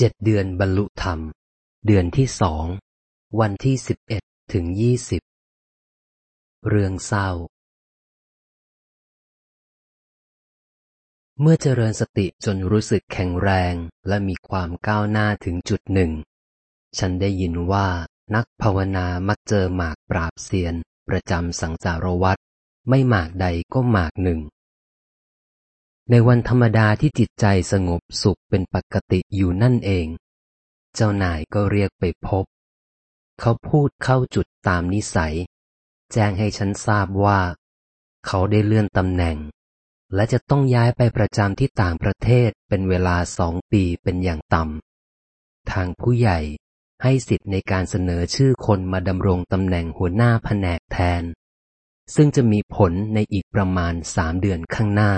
เจ็ดเดือนบรรลุธรรม เดือนที่สอง วันที่สิบเอ็ดถึงยี่สิบ เรื่องเศร้า เมื่อเจริญสติจนรู้สึกแข็งแรงและมีความก้าวหน้าถึงจุดหนึ่ง ฉันได้ยินว่านักภาวนามักเจอหมากปราบเซียน ประจำสังสารวัตรไม่หมากใดก็หมากหนึ่ง ในวันธรรมดาที่จิตใจสงบสุขเป็นปกติอยู่นั่นเอง เจ้านายก็เรียกไปพบ เขาพูดเข้าจุดตามนิสัย แจ้งให้ฉันทราบว่า เขาได้เลื่อนตำแหน่ง และจะต้องย้ายไปประจำที่ต่างประเทศเป็นเวลาสองปีเป็นอย่างต่ำ ทางผู้ใหญ่ให้สิทธิ์ในการเสนอชื่อคนมาดำรงตำแหน่งหัวหน้าแผนกแทน ซึ่งจะมีผลในอีกประมาณสามเดือนข้างหน้า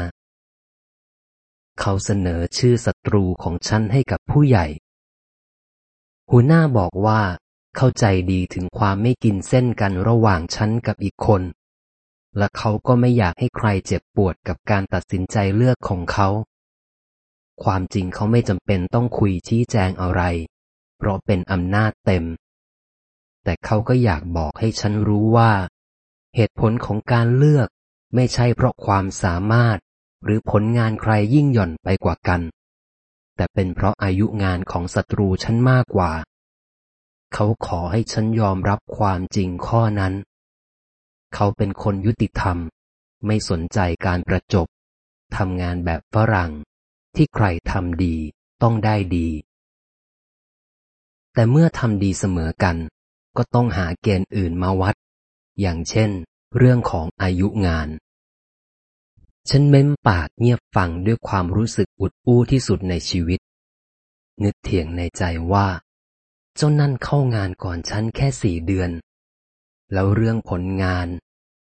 เขาเสนอชื่อศัตรูของฉันให้กับผู้ใหญ่ หัวหน้าบอกว่า เข้าใจดีถึงความไม่กินเส้นกันระหว่างฉันกับอีกคน และเขาก็ไม่อยากให้ใครเจ็บปวดกับการตัดสินใจเลือกของเขา ความจริงเขาไม่จำเป็นต้องคุยชี้แจงอะไร เพราะเป็นอำนาจเต็ม แต่เขาก็อยากบอกให้ฉันรู้ว่า เหตุผลของการเลือกไม่ใช่เพราะความสามารถ หรือผลงานใครยิ่งหย่อนไปกว่ากัน แต่เป็นเพราะอายุงานของศัตรูฉันมากกว่า เขาขอให้ฉันยอมรับความจริงข้อนั้น เขาเป็นคนยุติธรรม ไม่สนใจการประจบทำงานแบบฝรั่ง ที่ใครทำดีต้องได้ดี แต่เมื่อทำดีเสมอกัน ก็ต้องหาเกณฑ์อื่นมาวัด อย่างเช่น เรื่องของอายุงาน ฉันเม้มปากเงียบฟังด้วยความรู้สึกอุดอู้ที่สุดในชีวิต นึกเถียงในใจว่า เจ้านั่นเข้างานก่อนฉันแค่สี่เดือน แล้วเรื่องผลงาน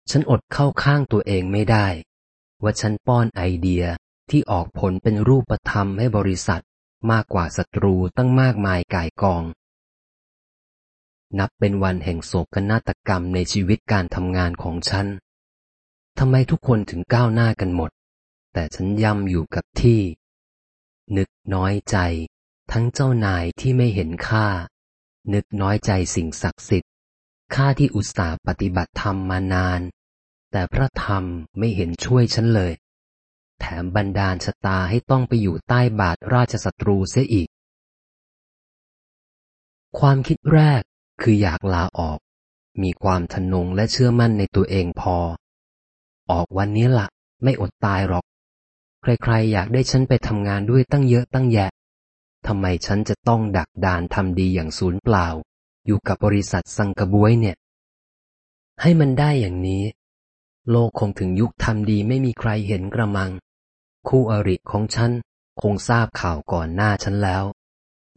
ฉันอดเข้าข้างตัวเองไม่ได้ ว่าฉันป้อนไอเดียที่ออกผลเป็นรูปธรรมให้บริษัทมากกว่าศัตรูตั้งมากมายก่ายกอง นับเป็นวันแห่งโศกนาฏกรรมในชีวิตการทำงานของฉัน ทำไมทุกคนถึงก้าวหน้ากันหมด แต่ฉันย่ำอยู่กับที่ นึกน้อยใจ ทั้งเจ้านายที่ไม่เห็นค่า นึกน้อยใจสิ่งศักดิ์สิทธิ์ ค่าที่อุตส่าห์ปฏิบัติธรรมมานาน แต่พระธรรมไม่เห็นช่วยฉันเลย แถมบันดาลชะตาให้ต้องไปอยู่ใต้บาทราชศัตรูเสียอีก ความคิดแรกคืออยากลาออก มีความทนงและเชื่อมั่นในตัวเองพอ ออกวันนี้ละไม่อดตายหรอก ใครๆ อยากได้ฉันไปทำงานด้วยตั้งเยอะตั้งแยะทำไมฉันจะต้องดักดานทำดีอย่างศูนย์เปล่า อยู่กับบริษัทสังกบวยเนี่ย ให้มันได้อย่างนี้ โลกคงถึงยุคทำดีไม่มีใครเห็นกระมัง คู่อริของฉันคงทราบข่าวก่อนหน้าฉันแล้ว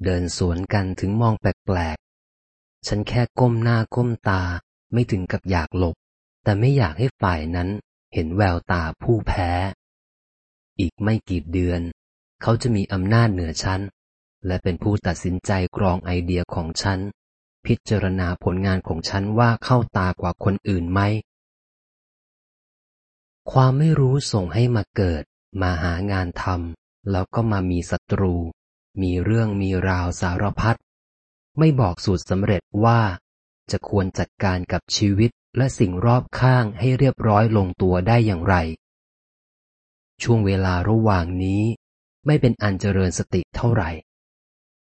เดินสวนกันถึงมองแปลกๆ ฉันแค่ก้มหน้าก้มตา ไม่ถึงกับอยากหลบ แต่ไม่อยากให้ฝ่ายนั้น เห็นแววตาผู้แพ้ อีกไม่กี่เดือน เขาจะมีอำนาจเหนือฉัน และเป็นผู้ตัดสินใจกรองไอเดียของฉัน พิจารณาผลงานของฉันว่าเข้าตากว่าคนอื่นไหม ความไม่รู้ส่งให้มาเกิด มาหางานทำแล้วก็มามีศัตรู มีเรื่องมีราวสารพัดไม่บอกสูตรสำเร็จว่าจะควรจัดการกับชีวิต และสิ่งรอบข้างให้เรียบร้อยลงตัวได้อย่างไร ช่วงเวลาระหว่างนี้ ไม่เป็นอันเจริญสติเท่าไหร่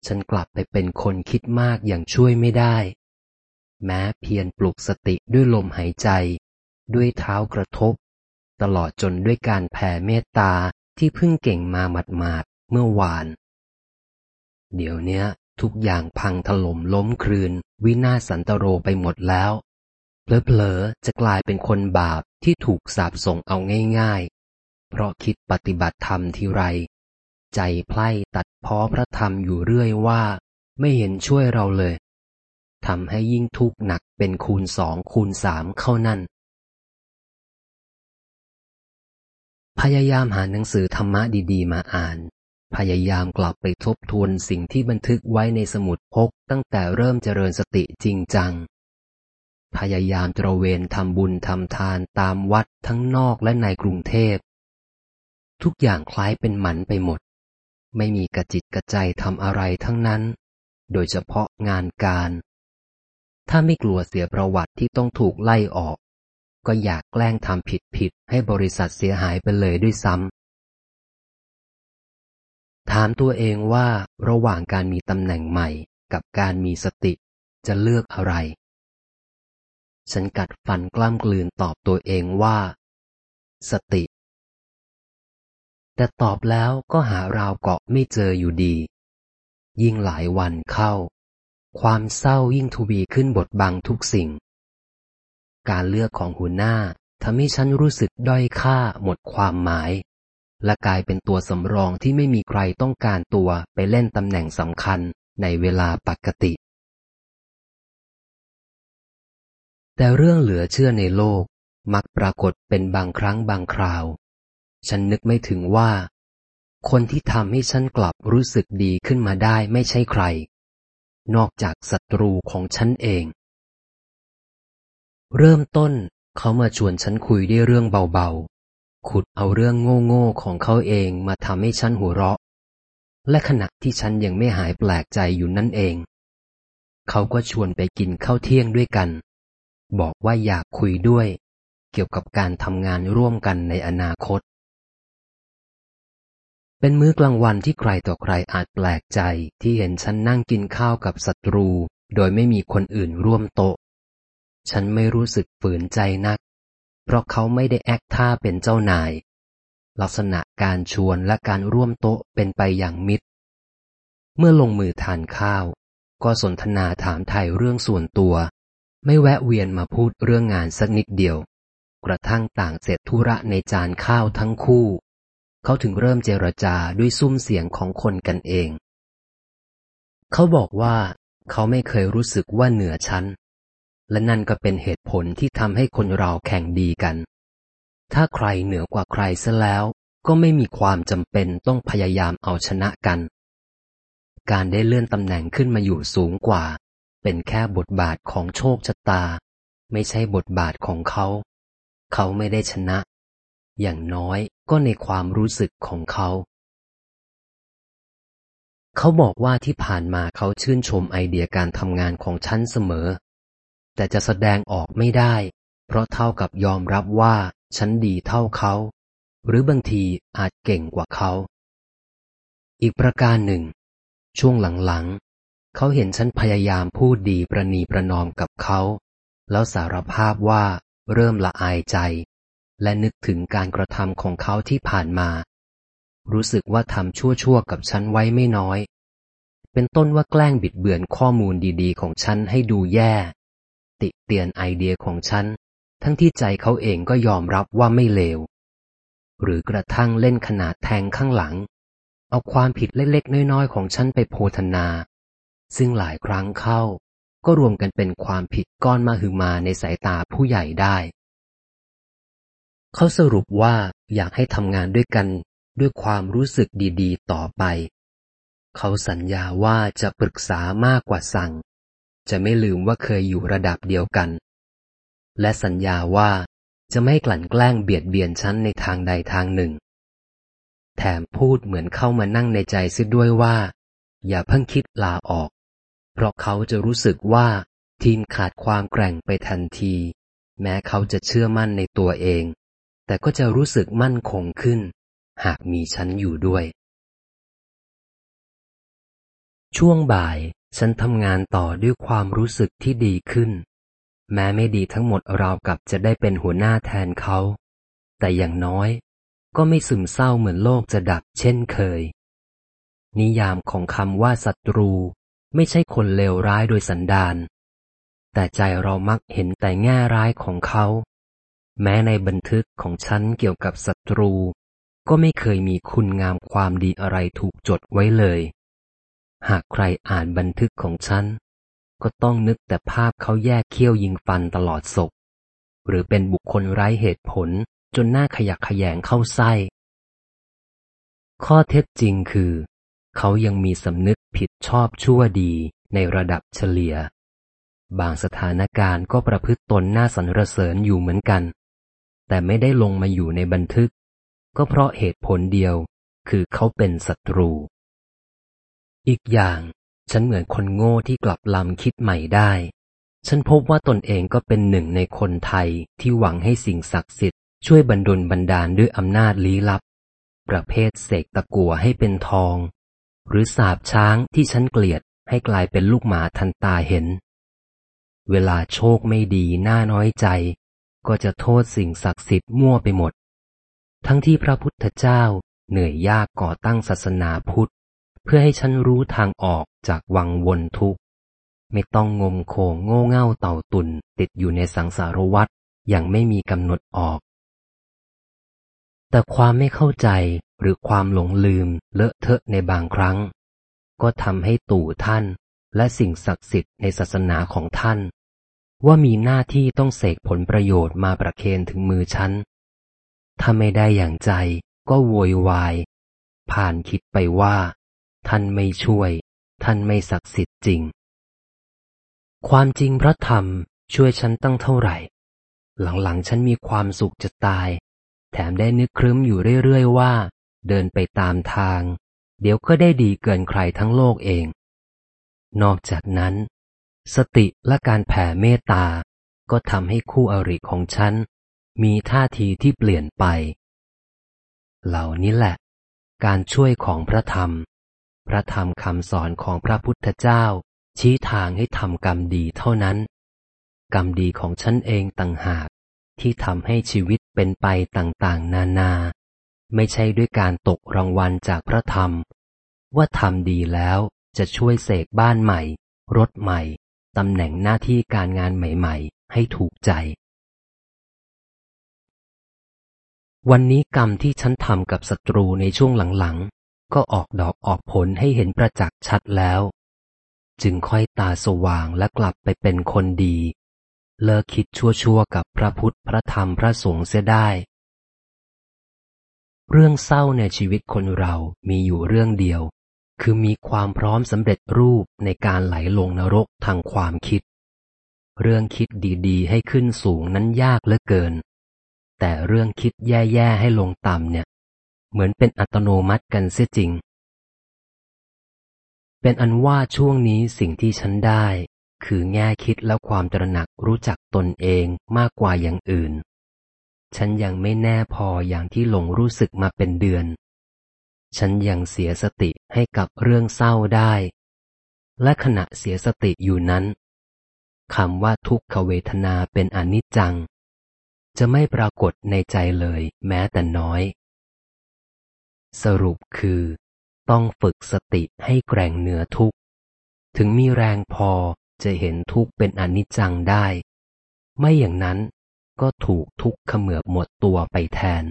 ฉันกลับไปเป็นคนคิดมากอย่างช่วยไม่ได้ แม้เพียรปลุกสติด้วยลมหายใจ ด้วยเท้ากระทบ ตลอดจนด้วยการแผ่เมตตาที่เพิ่งเก่งมาหมาดๆเมื่อวาน เดี๋ยวเนี้ยทุกอย่างพังถล่มล้มคลืน วินาศสันตโรไปหมดแล้ว เพลอๆจะกลายเป็นคนบาปที่ถูกสาบส่งเอาง่ายๆ เพราะคิดปฏิบัติธรรมทีไร ใจไพล่ตัดพ้อพระธรรมอยู่เรื่อยว่า ไม่เห็นช่วยเราเลยทำให้ยิ่งทุกข์หนักเป็นคูณสองคูณสามเข้านั่น พยายามหาหนังสือธรรมะดีๆ มาอ่าน พยายามกลับไปทบทวนสิ่งที่บันทึกไว้ในสมุดพกตั้งแต่เริ่มเจริญสติจริงจัง พยายามตระเวนทำบุญทำทานตามวัดทั้งนอกและในกรุงเทพ ทุกอย่างคล้ายเป็นหมันไปหมด ไม่มีกระจิตกระใจทำอะไรทั้งนั้น โดยเฉพาะงานการ ถ้าไม่กลัวเสียประวัติที่ต้องถูกไล่ออก ก็อยากแกล้งทำผิดผิดให้บริษัทเสียหายไปเลยด้วยซ้ำถามตัวเองว่าระหว่างการมีตำแหน่งใหม่กับการมีสติจะเลือกอะไร ฉันกัดฟันกล้ามกลืนตอบตัวเองว่า สติ แต่ตอบแล้วก็หาราวเกาะไม่เจออยู่ดี ยิ่งหลายวันเข้า ความเศร้ายิ่งทวีขึ้นบทบังทุกสิ่ง การเลือกของหัวหน้าทำให้ฉันรู้สึกด้อยค่าหมดความหมาย และกลายเป็นตัวสำรองที่ไม่มีใครต้องการตัวไปเล่นตำแหน่งสำคัญในเวลาปกติ แต่เรื่องเหลือเชื่อในโลกมักปรากฏเป็นบางครั้งบางคราว ฉันนึกไม่ถึงว่า คนที่ทำให้ฉันกลับรู้สึกดีขึ้นมาได้ไม่ใช่ใคร นอกจากศัตรูของฉันเอง เริ่มต้นเขามาชวนฉันคุยด้วยเรื่องเบาๆ ขุดเอาเรื่องโง่ๆของเขาเองมาทำให้ฉันหัวเราะ และขณะที่ฉันยังไม่หายแปลกใจอยู่นั่นเอง เขาก็ชวนไปกินข้าวเที่ยงด้วยกัน บอกว่าอยากคุยด้วย เกี่ยวกับการทำงานร่วมกันในอนาคต เป็นมื้อกลางวันที่ใครต่อใครอาจแปลกใจที่เห็นฉันนั่งกินข้าวกับศัตรู โดยไม่มีคนอื่นร่วมโต๊ะ ฉันไม่รู้สึกฝืนใจนัก เพราะเขาไม่ได้แอคท่าเป็นเจ้านาย ลักษณะการชวนและการร่วมโต๊ะเป็นไปอย่างมิตร เมื่อลงมือทานข้าว ก็สนทนาถามไทยเรื่องส่วนตัว ไม่แวะเวียนมาพูดเรื่องงานสักนิดเดียว กระทั่งต่างเสร็จธุระในจานข้าวทั้งคู่ เขาถึงเริ่มเจรจาด้วยซุ้มเสียงของคนกันเอง เขาบอกว่าเขาไม่เคยรู้สึกว่าเหนือชั้น และนั่นก็เป็นเหตุผลที่ทำให้คนเราแข่งดีกัน ถ้าใครเหนือกว่าใครซะแล้ว ก็ไม่มีความจำเป็นต้องพยายามเอาชนะกัน การได้เลื่อนตำแหน่งขึ้นมาอยู่สูงกว่า เป็นแค่บทบาทของโชคชะตา ไม่ใช่บทบาทของเขา เขาไม่ได้ชนะ อย่างน้อยก็ในความรู้สึกของเขา เขาบอกว่าที่ผ่านมาเขาชื่นชมไอเดียการทำงานของฉันเสมอ แต่จะแสดงออกไม่ได้ เพราะเท่ากับยอมรับว่าฉันดีเท่าเขา หรือบางทีอาจเก่งกว่าเขา อีกประการหนึ่ง ช่วงหลังๆ เขาเห็นฉันพยายามพูดดีประนีประนอมกับเขา แล้วสารภาพว่าเริ่มละอายใจ และนึกถึงการกระทำของเขาที่ผ่านมา รู้สึกว่าทำชั่วๆกับฉันไว้ไม่น้อย เป็นต้นว่าแกล้งบิดเบือนข้อมูลดีๆ ของฉันให้ดูแย่ ติเตียนไอเดียของฉัน ทั้งที่ใจเขาเองก็ยอมรับว่าไม่เลว หรือกระทั่งเล่นขนาดแทงข้างหลัง เอาความผิดเล็กๆน้อยๆของฉันไปโพธนา ซึ่งหลายครั้งเข้า ก็รวมกันเป็นความผิดก้อนมาหือมาในสายตาผู้ใหญ่ได้ เขาสรุปว่าอยากให้ทำงานด้วยกันด้วยความรู้สึกดีๆ ต่อไป เขาสัญญาว่าจะปรึกษามากกว่าสั่ง จะไม่ลืมว่าเคยอยู่ระดับเดียวกัน และสัญญาว่าจะไม่กลั่นแกล้งเบียดเบียนฉันในทางใดทางหนึ่ง แถมพูดเหมือนเข้ามานั่งในใจซิด้วยว่า อย่าเพิ่งคิดลาออก เพราะเขาจะรู้สึกว่าทีมขาดความแกร่งไปทันที แม้เขาจะเชื่อมั่นในตัวเอง แต่ก็จะรู้สึกมั่นคงขึ้น หากมีฉันอยู่ด้วย ช่วงบ่ายฉันทำงานต่อด้วยความรู้สึกที่ดีขึ้น แม้ไม่ดีทั้งหมดราวกับจะได้เป็นหัวหน้าแทนเขา แต่อย่างน้อย ก็ไม่ซึมเศร้าเหมือนโลกจะดับเช่นเคย นิยามของคำว่าศัตรู ไม่ใช่คนเลวร้ายโดยสันดาน แต่ใจเรามักเห็นแต่แง่ร้ายของเขา แม้ในบันทึกของฉันเกี่ยวกับศัตรู ก็ไม่เคยมีคุณงามความดีอะไรถูกจดไว้เลย หากใครอ่านบันทึกของฉัน ก็ต้องนึกแต่ภาพเขาแยกเขี้ยวยิงฟันตลอดศพ หรือเป็นบุคคลไร้เหตุผลจนหน้าขยักขยงเข้าไส้ ข้อเท็จจริงคือ เขายังมีสำนึกผิดชอบชั่วดีในระดับเฉลี่ย บางสถานการณ์ก็ประพฤติตนน่าสรรเสริญอยู่เหมือนกัน แต่ไม่ได้ลงมาอยู่ในบันทึก ก็เพราะเหตุผลเดียว คือเขาเป็นศัตรู อีกอย่าง ฉันเหมือนคนโง่ที่กลับลำคิดใหม่ได้ ฉันพบว่าตนเองก็เป็นหนึ่งในคนไทยที่หวังให้สิ่งศักดิ์สิทธิ์ช่วยบรรดลบันดาลด้วยอำนาจลี้ลับ ประเภทเสกตะกัวให้เป็นทอง หรือสาบช้างที่ฉันเกลียดให้กลายเป็นลูกหมาทันตาเห็น เวลาโชคไม่ดีน่าน้อยใจ ก็จะโทษสิ่งศักดิ์สิทธิ์มั่วไปหมด ทั้งที่พระพุทธเจ้าเหนื่อยยากก่อตั้งศาสนาพุทธ เพื่อให้ฉันรู้ทางออกจากวังวนทุกข์ ไม่ต้องงมโคงโง่เง่าเต่าตุนติดอยู่ในสังสารวัฏอย่างไม่มีกำหนดออก แต่ความไม่เข้าใจ หรือความหลงลืมเลอะเทอะในบางครั้ง ก็ทำให้ตู่ท่านและสิ่งศักดิ์สิทธิ์ในศาสนาของท่าน ว่ามีหน้าที่ต้องเสกผลประโยชน์มาประเคนถึงมือฉัน ถ้าไม่ได้อย่างใจก็โวยวาย ผ่านคิดไปว่า ท่านไม่ช่วย ท่านไม่ศักดิ์สิทธิ์จริง ความจริงพระธรรมช่วยฉันตั้งเท่าไหร่ หลังๆ ฉันมีความสุขจะตาย แถมได้นึกครึ้มอยู่เรื่อย ๆ ว่า เดินไปตามทาง เดี๋ยวก็ได้ดีเกินใครทั้งโลกเอง นอกจากนั้น สติและการแผ่เมตตา ก็ทำให้คู่อริของฉัน มีท่าทีที่เปลี่ยนไป เหล่านี้แหละ การช่วยของพระธรรม พระธรรมคำสอนของพระพุทธเจ้า ชี้ทางให้ทำกรรมดีเท่านั้น กรรมดีของฉันเองต่างหากที่ทำให้ชีวิตเป็นไปต่างๆ นานา ไม่ใช่ด้วยการตกรางวัลจากพระธรรม ว่าทำดีแล้วจะช่วยเสกบ้านใหม่ รถใหม่ ตำแหน่งหน้าที่การงานใหม่ๆ ให้ถูกใจ วันนี้กรรมที่ฉันทำกับศัตรูในช่วงหลังๆ ก็ออกดอกออกผลให้เห็นประจักษ์ชัดแล้ว จึงค่อยตาสว่างและกลับไปเป็นคนดี เลิกคิดชั่วๆกับพระพุทธพระธรรมพระสงฆ์เสียได้ เรื่องเศร้าในชีวิตคนเรามีอยู่เรื่องเดียว คือมีความพร้อมสำเร็จรูปในการไหลลงนรกทางความคิด เรื่องคิดดีๆ ให้ขึ้นสูงนั้นยากเหลือเกิน แต่เรื่องคิดแย่ๆให้ลงต่ำเนี่ย เหมือนเป็นอัตโนมัติกันเสียจริง เป็นอันว่าช่วงนี้สิ่งที่ฉันได้ คือแง่คิดและความตระหนักรู้จักตนเองมากกว่าอย่างอื่น ฉันยังไม่แน่พออย่างที่หลงรู้สึกมาเป็นเดือน ฉันยังเสียสติให้กับเรื่องเศร้าได้ และขณะเสียสติอยู่นั้นคำว่าทุกขเวทนาเป็นอนิจจัง จะไม่ปรากฏในใจเลยแม้แต่น้อย สรุปคือ ต้องฝึกสติให้แกร่งเหนือทุกข์ถึงมีแรงพอจะเห็นทุกข์เป็นอนิจจังได้ ไม่อย่างนั้น ก็ถูกทุกข์เขมือบหมดตัวไปแทน